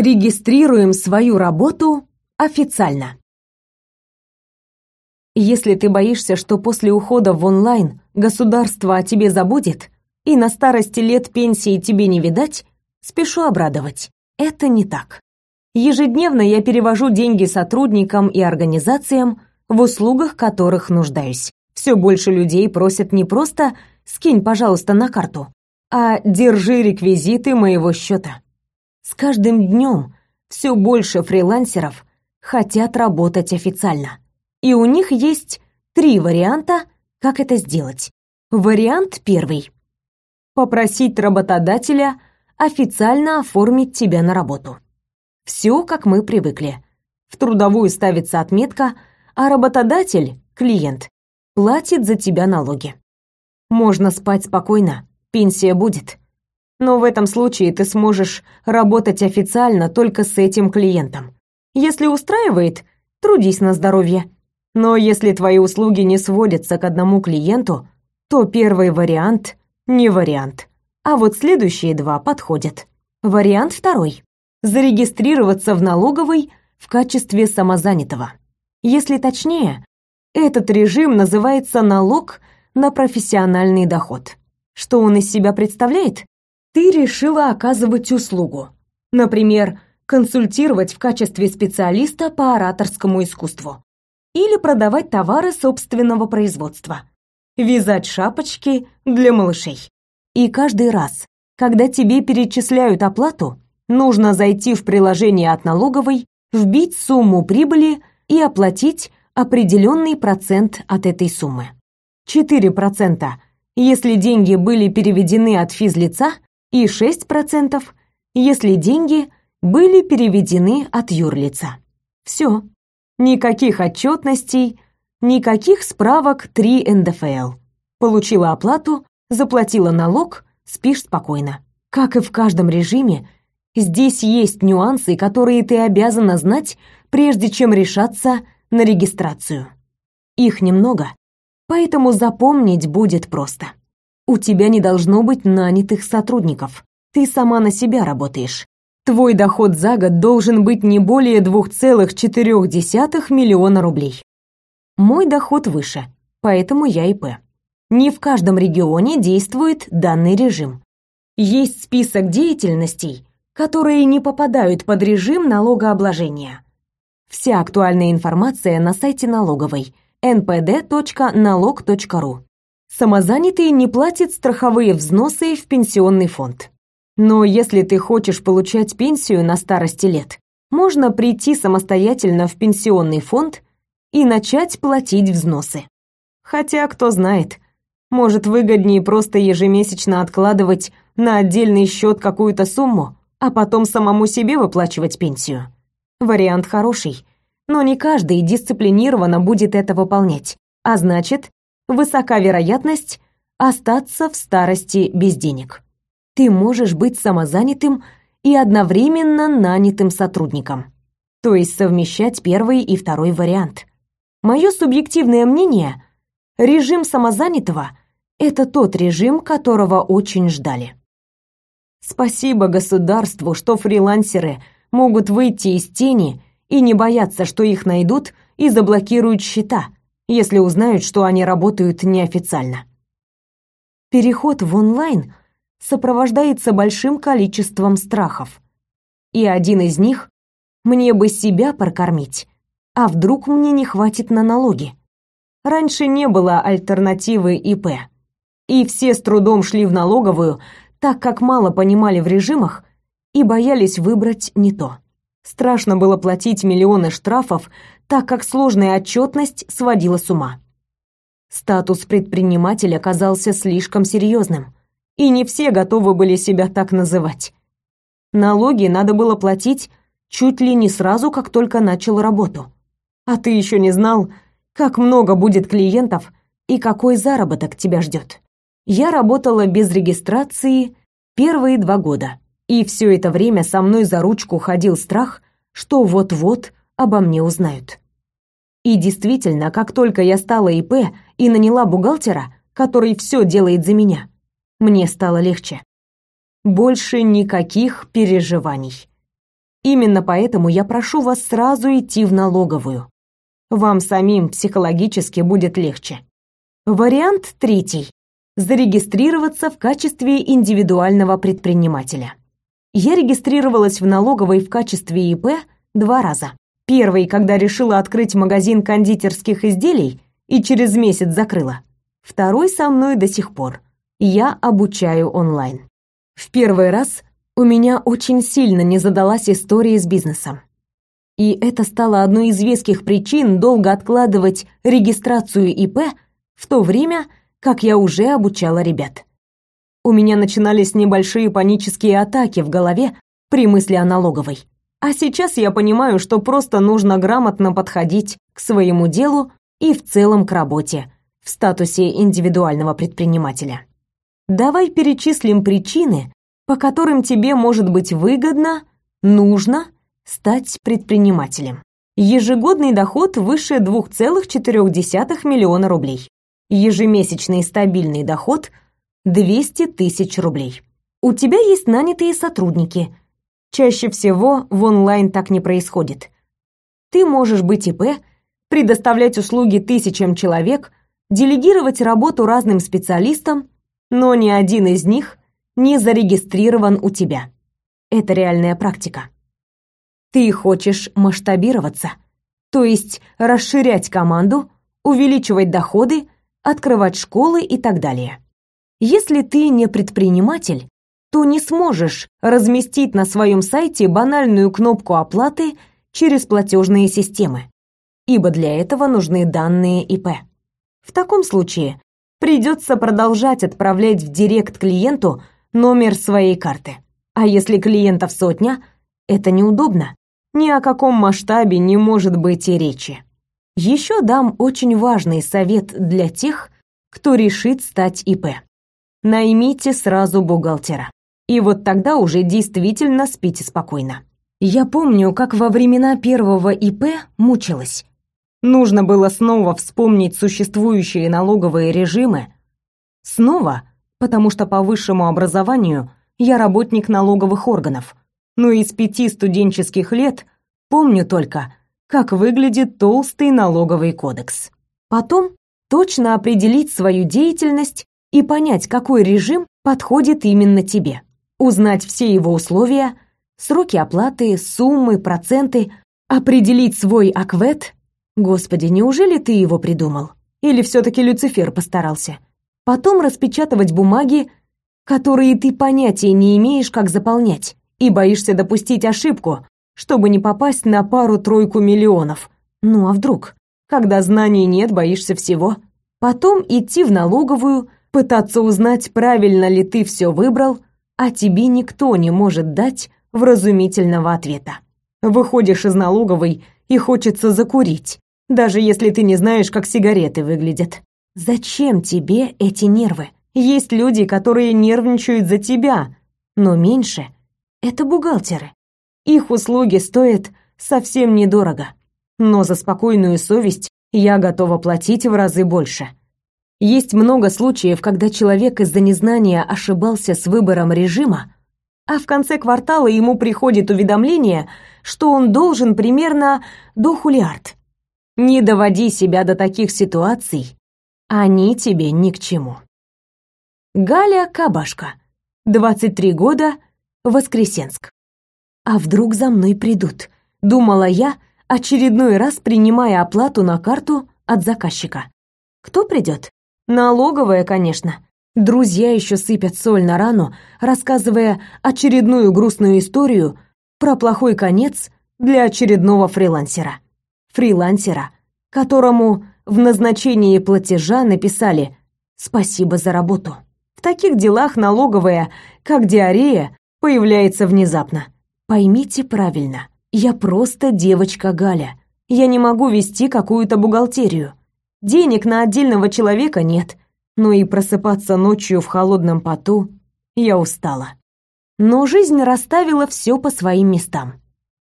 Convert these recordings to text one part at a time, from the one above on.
Регистрируем свою работу официально. Если ты боишься, что после ухода в онлайн государство о тебе забудет, и на старости лет пенсии тебе не видать, спешу обрадовать. Это не так. Ежедневно я перевожу деньги сотрудникам и организациям, в услугах которых нуждаюсь. Все больше людей просят не просто «скинь, пожалуйста, на карту», а «держи реквизиты моего счета». С каждым днем все больше фрилансеров хотят работать официально. И у них есть три варианта, как это сделать. Вариант первый. Попросить работодателя официально оформить тебя на работу. Все, как мы привыкли. В трудовую ставится отметка, а работодатель, клиент, платит за тебя налоги. Можно спать спокойно, пенсия будет. Но в этом случае ты сможешь работать официально только с этим клиентом. Если устраивает, трудись на здоровье. Но если твои услуги не сводятся к одному клиенту, то первый вариант не вариант. А вот следующие два подходят. Вариант второй. Зарегистрироваться в налоговой в качестве самозанятого. Если точнее, этот режим называется налог на профессиональный доход. Что он из себя представляет? Ты решила оказывать услугу. Например, консультировать в качестве специалиста по ораторскому искусству или продавать товары собственного производства, вязать шапочки для малышей. И каждый раз, когда тебе перечисляют оплату, нужно зайти в приложение от налоговой, вбить сумму прибыли и оплатить определенный процент от этой суммы. 4%, если деньги были переведены от физлица, и 6%, если деньги были переведены от юрлица. Все. Никаких отчетностей, никаких справок 3 НДФЛ. Получила оплату, заплатила налог, спишь спокойно. Как и в каждом режиме, здесь есть нюансы, которые ты обязана знать, прежде чем решаться на регистрацию. Их немного, поэтому запомнить будет просто. У тебя не должно быть нанятых сотрудников. Ты сама на себя работаешь. Твой доход за год должен быть не более 2,4 миллиона рублей. Мой доход выше, поэтому я ИП. Не в каждом регионе действует данный режим. Есть список деятельностей, которые не попадают под режим налогообложения. Вся актуальная информация на сайте налоговой npd.налог.ру. Самозанятый не платит страховые взносы в пенсионный фонд. Но если ты хочешь получать пенсию на старости лет, можно прийти самостоятельно в пенсионный фонд и начать платить взносы. Хотя, кто знает, может выгоднее просто ежемесячно откладывать на отдельный счет какую-то сумму, а потом самому себе выплачивать пенсию. Вариант хороший, но не каждый дисциплинированно будет это выполнять, а значит, высока вероятность остаться в старости без денег ты можешь быть самозанятым и одновременно нанятым сотрудником. То есть совмещать первый и второй вариант. Мое субъективное мнение, режим самозанятого – это тот режим, которого очень ждали. Спасибо государству, что фрилансеры могут выйти из тени и не бояться, что их найдут и заблокируют счета, если узнают, что они работают неофициально. Переход в онлайн сопровождается большим количеством страхов. И один из них — мне бы себя прокормить, а вдруг мне не хватит на налоги. Раньше не было альтернативы ИП, и все с трудом шли в налоговую, так как мало понимали в режимах и боялись выбрать не то. Страшно было платить миллионы штрафов, так как сложная отчетность сводила с ума. Статус предпринимателя оказался слишком серьезным и не все готовы были себя так называть. Налоги надо было платить чуть ли не сразу, как только начал работу. А ты еще не знал, как много будет клиентов и какой заработок тебя ждет. Я работала без регистрации первые два года, и все это время со мной за ручку ходил страх, что вот-вот обо мне узнают. И действительно, как только я стала ИП и наняла бухгалтера, который все делает за меня, мне стало легче. Больше никаких переживаний. Именно поэтому я прошу вас сразу идти в налоговую. Вам самим психологически будет легче. Вариант третий. Зарегистрироваться в качестве индивидуального предпринимателя. Я регистрировалась в налоговой в качестве ИП два раза. Первый, когда решила открыть магазин кондитерских изделий и через месяц закрыла. Второй со мной до сих пор. Я обучаю онлайн. В первый раз у меня очень сильно не задалась история с бизнесом. И это стало одной из веских причин долго откладывать регистрацию ИП в то время, как я уже обучала ребят. У меня начинались небольшие панические атаки в голове при мысли о налоговой. А сейчас я понимаю, что просто нужно грамотно подходить к своему делу и в целом к работе в статусе индивидуального предпринимателя. Давай перечислим причины, по которым тебе может быть выгодно, нужно стать предпринимателем. Ежегодный доход выше 2,4 миллиона рублей. Ежемесячный стабильный доход 200 тысяч рублей. У тебя есть нанятые сотрудники – Чаще всего в онлайн так не происходит. Ты можешь быть ИП, предоставлять услуги тысячам человек, делегировать работу разным специалистам, но ни один из них не зарегистрирован у тебя. Это реальная практика. Ты хочешь масштабироваться, то есть расширять команду, увеличивать доходы, открывать школы и так далее. Если ты не предприниматель, то не сможешь разместить на своем сайте банальную кнопку оплаты через платежные системы, ибо для этого нужны данные ИП. В таком случае придется продолжать отправлять в директ клиенту номер своей карты. А если клиентов сотня, это неудобно. Ни о каком масштабе не может быть и речи. Еще дам очень важный совет для тех, кто решит стать ИП. Наймите сразу бухгалтера. И вот тогда уже действительно спите спокойно. Я помню, как во времена первого ИП мучилась. Нужно было снова вспомнить существующие налоговые режимы. Снова, потому что по высшему образованию я работник налоговых органов. Но из пяти студенческих лет помню только, как выглядит толстый налоговый кодекс. Потом точно определить свою деятельность и понять, какой режим подходит именно тебе узнать все его условия, сроки оплаты, суммы, проценты, определить свой аквет. Господи, неужели ты его придумал? Или все-таки Люцифер постарался? Потом распечатывать бумаги, которые ты понятия не имеешь, как заполнять, и боишься допустить ошибку, чтобы не попасть на пару-тройку миллионов. Ну а вдруг? Когда знаний нет, боишься всего. Потом идти в налоговую, пытаться узнать, правильно ли ты все выбрал, а тебе никто не может дать вразумительного ответа. Выходишь из налоговой и хочется закурить, даже если ты не знаешь, как сигареты выглядят. Зачем тебе эти нервы? Есть люди, которые нервничают за тебя, но меньше — это бухгалтеры. Их услуги стоят совсем недорого, но за спокойную совесть я готова платить в разы больше. Есть много случаев, когда человек из-за незнания ошибался с выбором режима, а в конце квартала ему приходит уведомление, что он должен примерно до хулиард. Не доводи себя до таких ситуаций, они тебе ни к чему. Галя Кабашка, 23 года, Воскресенск. А вдруг за мной придут? Думала я, очередной раз принимая оплату на карту от заказчика. Кто придет? Налоговая, конечно. Друзья еще сыпят соль на рану, рассказывая очередную грустную историю про плохой конец для очередного фрилансера. Фрилансера, которому в назначении платежа написали «Спасибо за работу». В таких делах налоговая, как диарея, появляется внезапно. Поймите правильно, я просто девочка Галя. Я не могу вести какую-то бухгалтерию. Денег на отдельного человека нет, но и просыпаться ночью в холодном поту я устала. Но жизнь расставила все по своим местам.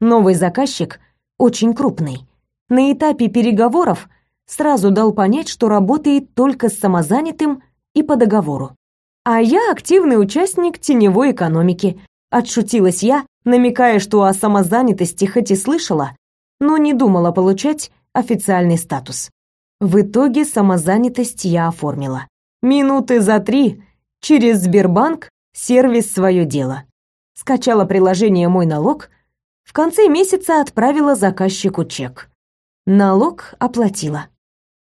Новый заказчик, очень крупный, на этапе переговоров сразу дал понять, что работает только с самозанятым и по договору. А я активный участник теневой экономики, Отшутилась я, намекая, что о самозанятости хоть и слышала, но не думала получать официальный статус. В итоге самозанятость я оформила. Минуты за три через Сбербанк сервис свое дело. Скачала приложение «Мой налог», в конце месяца отправила заказчику чек. Налог оплатила.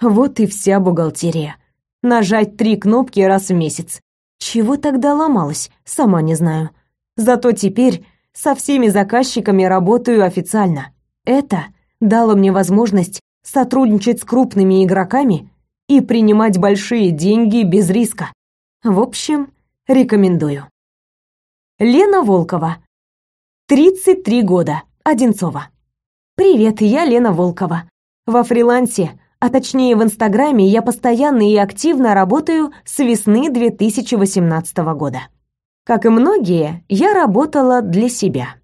Вот и вся бухгалтерия. Нажать три кнопки раз в месяц. Чего тогда ломалось, сама не знаю. Зато теперь со всеми заказчиками работаю официально. Это дало мне возможность сотрудничать с крупными игроками и принимать большие деньги без риска. В общем, рекомендую. Лена Волкова. 33 года. Одинцова. Привет, я Лена Волкова. Во фрилансе, а точнее в Инстаграме, я постоянно и активно работаю с весны 2018 года. Как и многие, я работала для себя.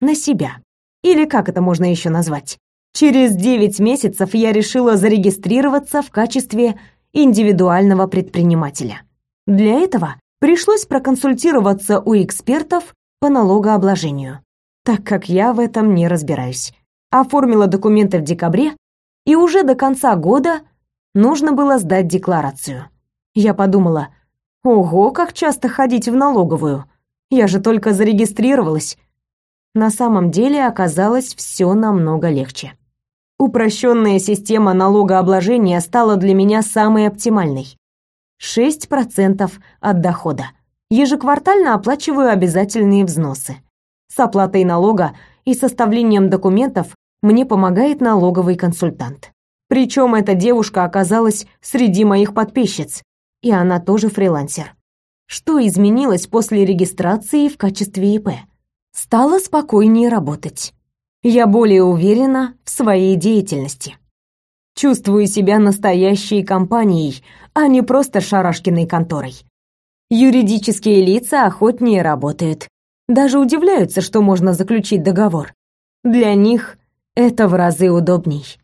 На себя. Или как это можно еще назвать? Через 9 месяцев я решила зарегистрироваться в качестве индивидуального предпринимателя. Для этого пришлось проконсультироваться у экспертов по налогообложению, так как я в этом не разбираюсь. Оформила документы в декабре, и уже до конца года нужно было сдать декларацию. Я подумала, ого, как часто ходить в налоговую. Я же только зарегистрировалась, на самом деле оказалось все намного легче. Упрощенная система налогообложения стала для меня самой оптимальной. 6% от дохода. Ежеквартально оплачиваю обязательные взносы. С оплатой налога и составлением документов мне помогает налоговый консультант. Причем эта девушка оказалась среди моих подписчиц, и она тоже фрилансер. Что изменилось после регистрации в качестве ИП? стало спокойнее работать. Я более уверена в своей деятельности. Чувствую себя настоящей компанией, а не просто шарашкиной конторой. Юридические лица охотнее работают. Даже удивляются, что можно заключить договор. Для них это в разы удобней.